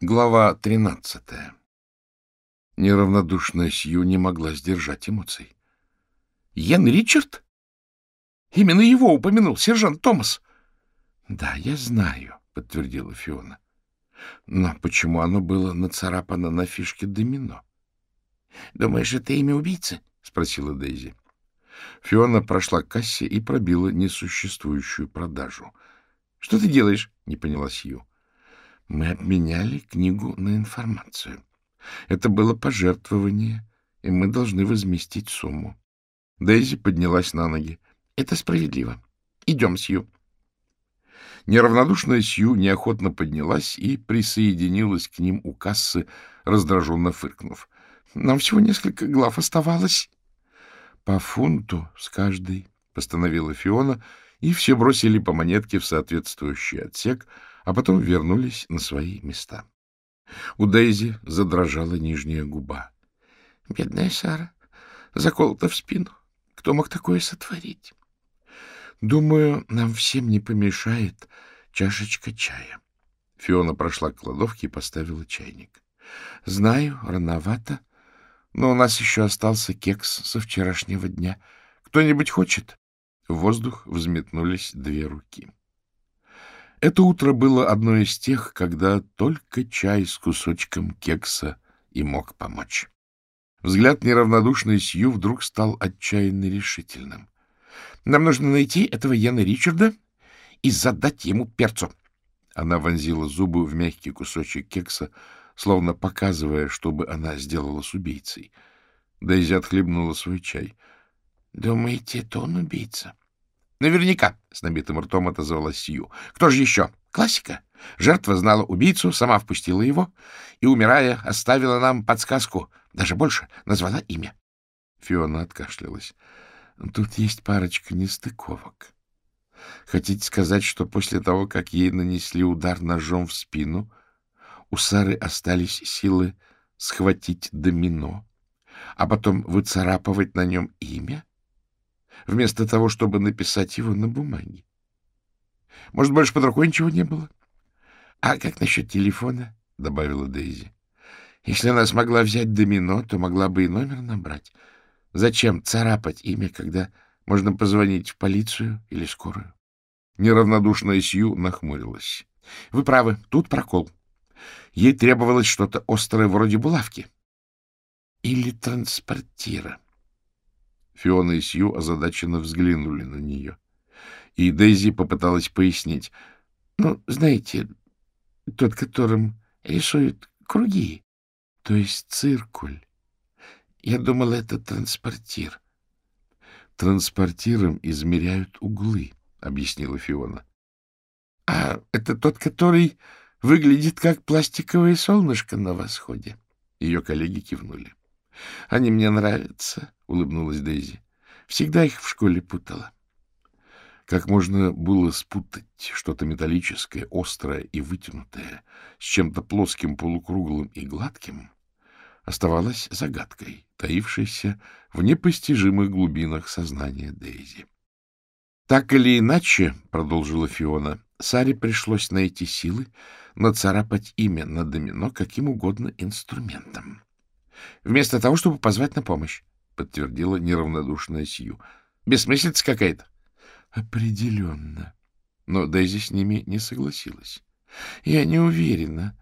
Глава тринадцатая. Неравнодушная Сью не могла сдержать эмоций. — Йен Ричард? Именно его упомянул сержант Томас. — Да, я знаю, — подтвердила Фиона. — Но почему оно было нацарапано на фишке домино? — Думаешь, это имя убийцы? — спросила Дейзи. Фиона прошла к кассе и пробила несуществующую продажу. — Что ты делаешь? — не поняла Сью. — Мы обменяли книгу на информацию. Это было пожертвование, и мы должны возместить сумму. Дейзи поднялась на ноги. — Это справедливо. Идем, Сью. Неравнодушная Сью неохотно поднялась и присоединилась к ним у кассы, раздраженно фыркнув. — Нам всего несколько глав оставалось. — По фунту с каждой, — постановила Фиона, и все бросили по монетке в соответствующий отсек, а потом вернулись на свои места. У Дейзи задрожала нижняя губа. — Бедная Сара, заколота в спину. Кто мог такое сотворить? — Думаю, нам всем не помешает чашечка чая. Фиона прошла к кладовке и поставила чайник. — Знаю, рановато, но у нас еще остался кекс со вчерашнего дня. Кто-нибудь хочет? В воздух взметнулись две руки. Это утро было одно из тех, когда только чай с кусочком кекса и мог помочь. Взгляд неравнодушной Сью вдруг стал отчаянно решительным. — Нам нужно найти этого Яна Ричарда и задать ему перцу. Она вонзила зубы в мягкий кусочек кекса, словно показывая, чтобы она сделала с убийцей. Дейзи отхлебнула свой чай. — Думаете, это он убийца? — Наверняка, — с набитым ртом отозвалась Сью. — Кто же еще? Классика. Жертва знала убийцу, сама впустила его и, умирая, оставила нам подсказку. Даже больше назвала имя. Фиона откашлялась. — Тут есть парочка нестыковок. Хотите сказать, что после того, как ей нанесли удар ножом в спину, у Сары остались силы схватить домино, а потом выцарапывать на нем имя? Вместо того, чтобы написать его на бумаге. Может, больше под рукой ничего не было? — А как насчет телефона? — добавила Дейзи. — Если она смогла взять домино, то могла бы и номер набрать. Зачем царапать имя, когда можно позвонить в полицию или скорую? Неравнодушная Сью нахмурилась. — Вы правы, тут прокол. Ей требовалось что-то острое вроде булавки. Или транспортира. Фиона и Сью озадаченно взглянули на нее. И Дейзи попыталась пояснить. — Ну, знаете, тот, которым рисуют круги, то есть циркуль. Я думала, это транспортир. — Транспортиром измеряют углы, — объяснила Фиона. — А это тот, который выглядит как пластиковое солнышко на восходе. Ее коллеги кивнули. — Они мне нравятся, — улыбнулась Дейзи. — Всегда их в школе путала. Как можно было спутать что-то металлическое, острое и вытянутое с чем-то плоским, полукруглым и гладким, оставалось загадкой, таившейся в непостижимых глубинах сознания Дейзи. Так или иначе, — продолжила Фиона, — Саре пришлось найти силы нацарапать имя на домино каким угодно инструментом. Вместо того, чтобы позвать на помощь, — подтвердила неравнодушная Сью. — Бессмыслица какая-то. — Определенно. Но Дейзи с ними не согласилась. — Я не уверена.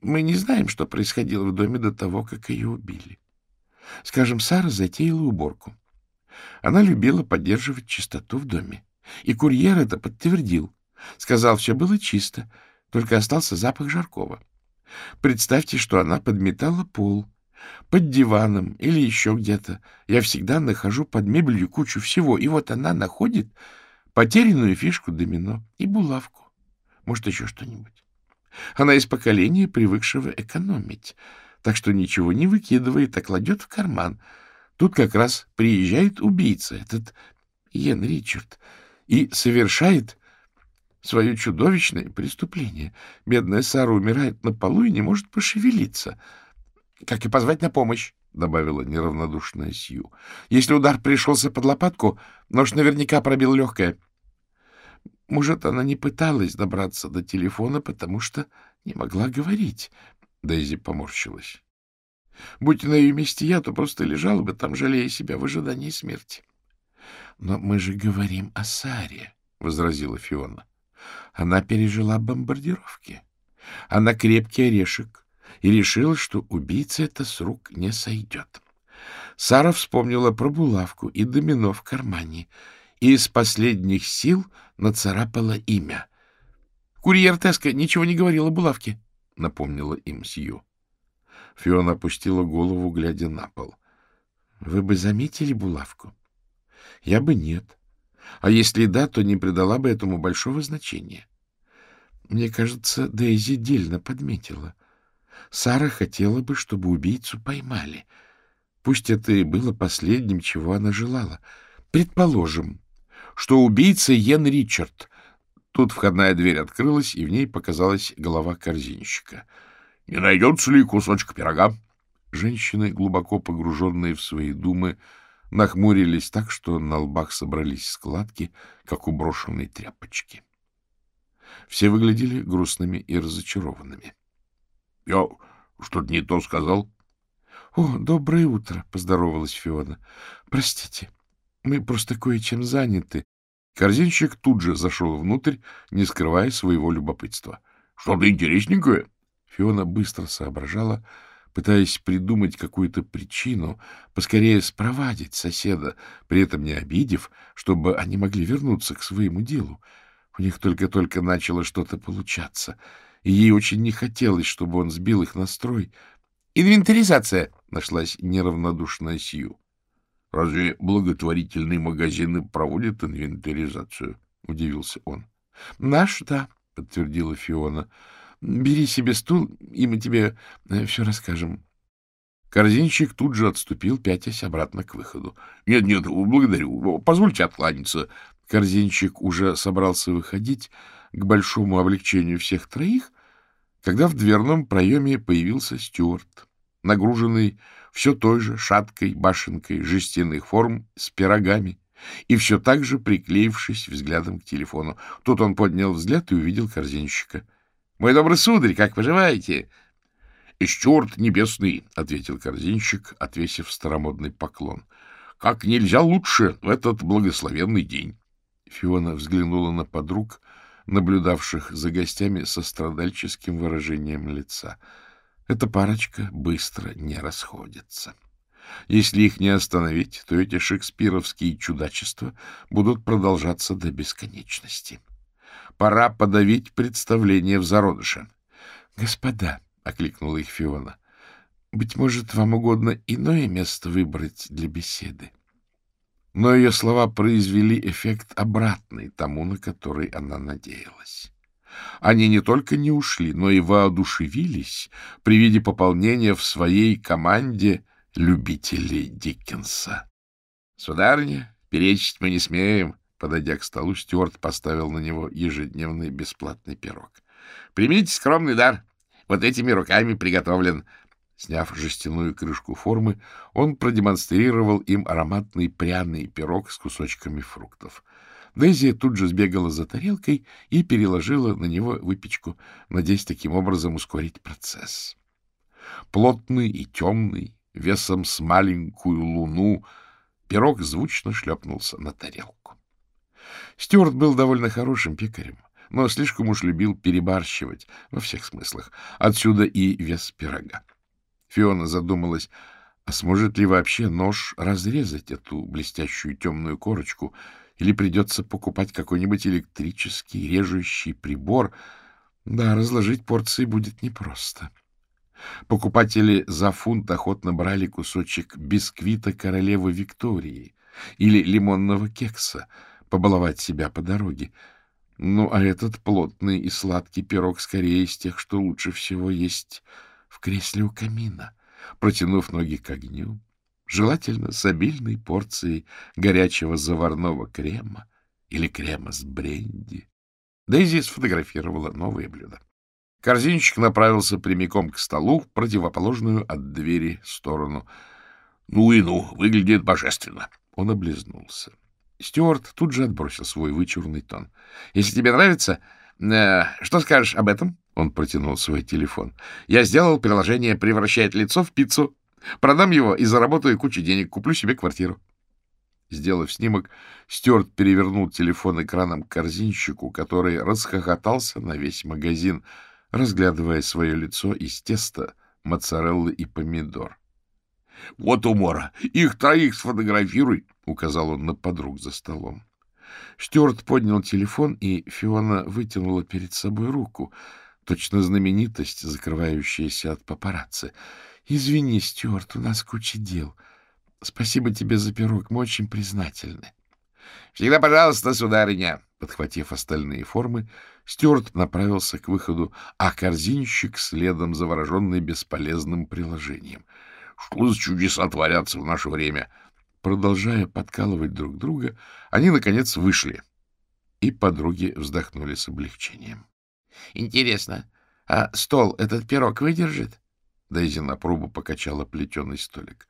Мы не знаем, что происходило в доме до того, как ее убили. Скажем, Сара затеяла уборку. Она любила поддерживать чистоту в доме. И курьер это подтвердил. Сказал, все было чисто, только остался запах жаркого. Представьте, что она подметала пол, под диваном или еще где-то. Я всегда нахожу под мебелью кучу всего, и вот она находит потерянную фишку домино и булавку. Может, еще что-нибудь. Она из поколения, привыкшего экономить, так что ничего не выкидывает, а кладет в карман. Тут как раз приезжает убийца, этот Йен Ричард, и совершает свое чудовищное преступление. Бедная Сара умирает на полу и не может пошевелиться —— Как и позвать на помощь, — добавила неравнодушная Сью. — Если удар пришелся под лопатку, нож наверняка пробил легкое. Может, она не пыталась добраться до телефона, потому что не могла говорить. Дейзи поморщилась. Будь на ее месте я, то просто лежала бы там, жалея себя в ожидании смерти. — Но мы же говорим о Саре, — возразила Фиона. Она пережила бомбардировки. Она крепкий орешек и решила, что убийца это с рук не сойдет. Сара вспомнила про булавку и домино в кармане и из последних сил нацарапала имя. «Курьер Теска ничего не говорил о булавке», — напомнила им Сью. Фиона опустила голову, глядя на пол. — Вы бы заметили булавку? — Я бы нет. А если да, то не придала бы этому большого значения. Мне кажется, Дейзи дельно подметила. Сара хотела бы, чтобы убийцу поймали. Пусть это и было последним, чего она желала. Предположим, что убийца Йен Ричард. Тут входная дверь открылась, и в ней показалась голова корзинщика — не найдется ли кусочек пирога? Женщины, глубоко погруженные в свои думы, нахмурились так, что на лбах собрались складки, как у брошенной тряпочки. Все выглядели грустными и разочарованными. — Я что-то не то сказал? — О, доброе утро, — поздоровалась Фиона. — Простите, мы просто кое-чем заняты. Корзинщик тут же зашел внутрь, не скрывая своего любопытства. — Что-то интересненькое? Фиона быстро соображала, пытаясь придумать какую-то причину, поскорее спровадить соседа, при этом не обидев, чтобы они могли вернуться к своему делу. У них только-только начало что-то получаться, и ей очень не хотелось, чтобы он сбил их настрой. «Инвентаризация!» — нашлась неравнодушная Сью. «Разве благотворительные магазины проводят инвентаризацию?» — удивился он. «Наш, да», — подтвердила Фиона. Бери себе стул, и мы тебе э, все расскажем. Корзинчик тут же отступил, пятясь обратно к выходу. — Нет, нет, благодарю. Позвольте откланяться. Корзинчик уже собрался выходить к большому облегчению всех троих, когда в дверном проеме появился Стюарт, нагруженный все той же шаткой башенкой жестяных форм с пирогами и все так же приклеившись взглядом к телефону. Тут он поднял взгляд и увидел корзинщика. Мой добрый сударь, как поживаете? — Стюарт небесный, — ответил корзинщик, отвесив старомодный поклон. — Как нельзя лучше в этот благословенный день. Фиона взглянула на подруг, наблюдавших за гостями со страдальческим выражением лица. Эта парочка быстро не расходится. Если их не остановить, то эти шекспировские чудачества будут продолжаться до бесконечности. — Пора подавить представление в зародыше. — Господа, — окликнула их Фиона, — быть может, вам угодно иное место выбрать для беседы. Но ее слова произвели эффект обратный тому, на который она надеялась. Они не только не ушли, но и воодушевились при виде пополнения в своей команде любителей Диккенса. — Сударыня, перечить мы не смеем, Подойдя к столу, Стюарт поставил на него ежедневный бесплатный пирог. — Примите скромный дар. Вот этими руками приготовлен. Сняв жестяную крышку формы, он продемонстрировал им ароматный пряный пирог с кусочками фруктов. Дейзи тут же сбегала за тарелкой и переложила на него выпечку, надеясь таким образом ускорить процесс. Плотный и темный, весом с маленькую луну, пирог звучно шлепнулся на тарелку. Стюарт был довольно хорошим пекарем, но слишком уж любил перебарщивать во всех смыслах. Отсюда и вес пирога. Фиона задумалась, а сможет ли вообще нож разрезать эту блестящую темную корочку, или придется покупать какой-нибудь электрический режущий прибор. Да, разложить порции будет непросто. Покупатели за фунт охотно брали кусочек бисквита королевы Виктории или лимонного кекса — побаловать себя по дороге. Ну, а этот плотный и сладкий пирог скорее из тех, что лучше всего есть в кресле у камина, протянув ноги к огню, желательно с обильной порцией горячего заварного крема или крема с бренди. Дейзи сфотографировала новое блюдо. Корзинчик направился прямиком к столу, в противоположную от двери сторону. — Ну и ну, выглядит божественно. Он облизнулся. Стюарт тут же отбросил свой вычурный тон. — Если тебе нравится, что скажешь об этом? Он протянул свой телефон. Я сделал приложение «Превращает лицо в пиццу». Продам его и заработаю кучу денег, куплю себе квартиру. Сделав снимок, Стюарт перевернул телефон экраном к корзинщику, который расхохотался на весь магазин, разглядывая свое лицо из теста, моцареллы и помидор. — Вот умора! Их троих сфотографируй! — указал он на подруг за столом. Стюарт поднял телефон, и Фиона вытянула перед собой руку, точно знаменитость, закрывающаяся от папарацци. — Извини, Стюарт, у нас куча дел. — Спасибо тебе за пирог, мы очень признательны. — Всегда пожалуйста, сударыня. Подхватив остальные формы, Стюарт направился к выходу, а корзинщик следом завороженный бесполезным приложением. Что за чудеса творятся в наше время? Продолжая подкалывать друг друга, они, наконец, вышли, и подруги вздохнули с облегчением. — Интересно, а стол этот пирог выдержит? Дейзи на пробу покачала плетеный столик.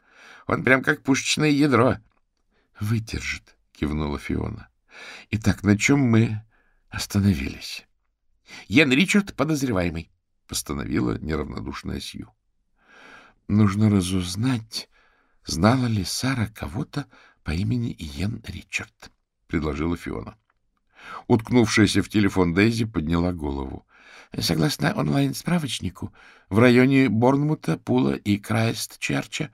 Он прям как пушечное ядро. — Выдержит, — кивнула Фиона. — Итак, на чем мы остановились? — Йен Ричард подозреваемый, — постановила неравнодушная Сью. — Нужно разузнать, знала ли Сара кого-то по имени Йен Ричард, — предложила Фиона. Уткнувшаяся в телефон Дейзи подняла голову. Согласно онлайн-справочнику, в районе Борнмута, Пула и Крайст-Черча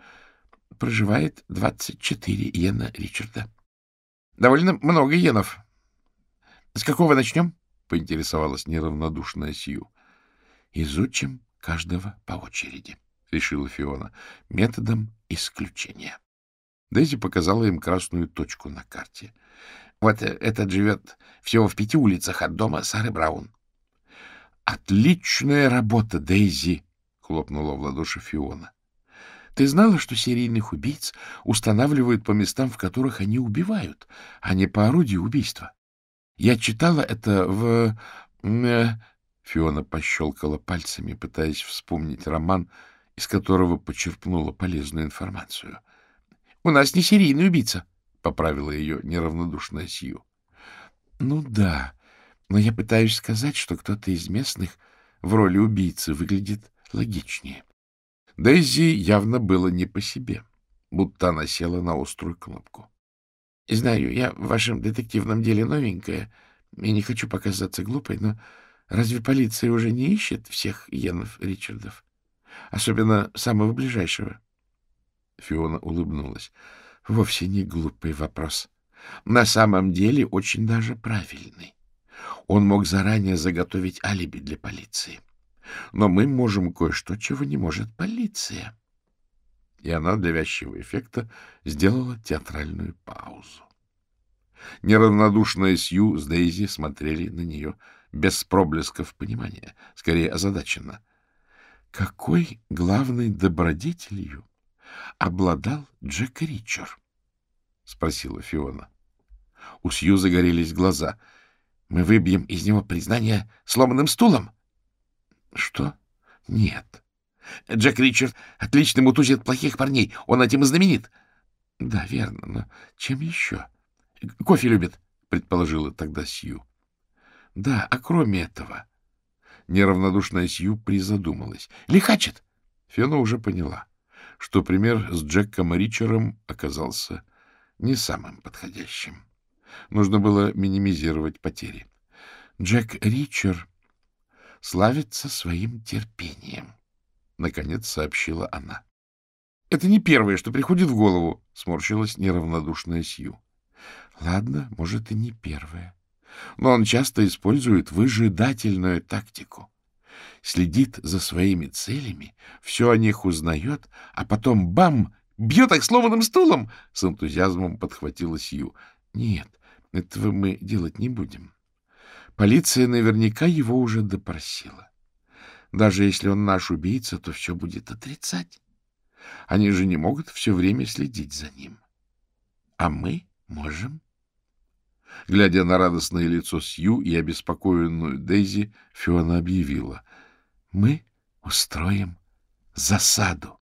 проживает 24 иена Ричарда. — Довольно много иенов. — С какого начнем? — поинтересовалась неравнодушная Сью. — Изучим каждого по очереди, — решила Фиона, — методом исключения. Дейзи показала им красную точку на карте. — Вот этот живет всего в пяти улицах от дома Сары Браун. — Отличная работа, Дейзи! — хлопнула в ладоши Фиона. Ты знала, что серийных убийц устанавливают по местам, в которых они убивают, а не по орудию убийства? Я читала это в... Э, Фиона пощелкала пальцами, пытаясь вспомнить роман, из которого почерпнула полезную информацию. — У нас не серийный убийца, — поправила ее неравнодушная Сью. — Ну да, но я пытаюсь сказать, что кто-то из местных в роли убийцы выглядит логичнее. Дейзи явно было не по себе, будто она села на острую кнопку. — Знаю, я в вашем детективном деле новенькая и не хочу показаться глупой, но разве полиция уже не ищет всех Йенов Ричардов? Особенно самого ближайшего? Фиона улыбнулась. — Вовсе не глупый вопрос. На самом деле очень даже правильный. Он мог заранее заготовить алиби для полиции. Но мы можем кое-что, чего не может полиция. И она для вязчего эффекта сделала театральную паузу. Неравнодушная Сью с Дейзи смотрели на нее без проблесков понимания, скорее озадаченно. Какой главной добродетелью обладал Джек Ричер? — спросила Фиона. У Сью загорелись глаза. — Мы выбьем из него признание сломанным стулом? — что? Нет. Джек Ричард отлично мутузит плохих парней. Он этим и знаменит. Да, верно, но чем еще? Кофе любит, предположила тогда Сью. Да, а кроме этого... Неравнодушная Сью призадумалась. Лихачит! Фена уже поняла, что пример с Джеком Ричером оказался не самым подходящим. Нужно было минимизировать потери. Джек Ричер славится своим терпением, — наконец сообщила она. — Это не первое, что приходит в голову, — сморщилась неравнодушная Сью. — Ладно, может, и не первое. Но он часто использует выжидательную тактику. Следит за своими целями, все о них узнает, а потом — бам! Бьет их сломанным стулом! — с энтузиазмом подхватила Сью. — Нет, этого мы делать не будем. — Полиция наверняка его уже допросила. Даже если он наш убийца, то все будет отрицать. Они же не могут все время следить за ним. А мы можем. Глядя на радостное лицо Сью и обеспокоенную Дейзи, Фиона объявила. — Мы устроим засаду.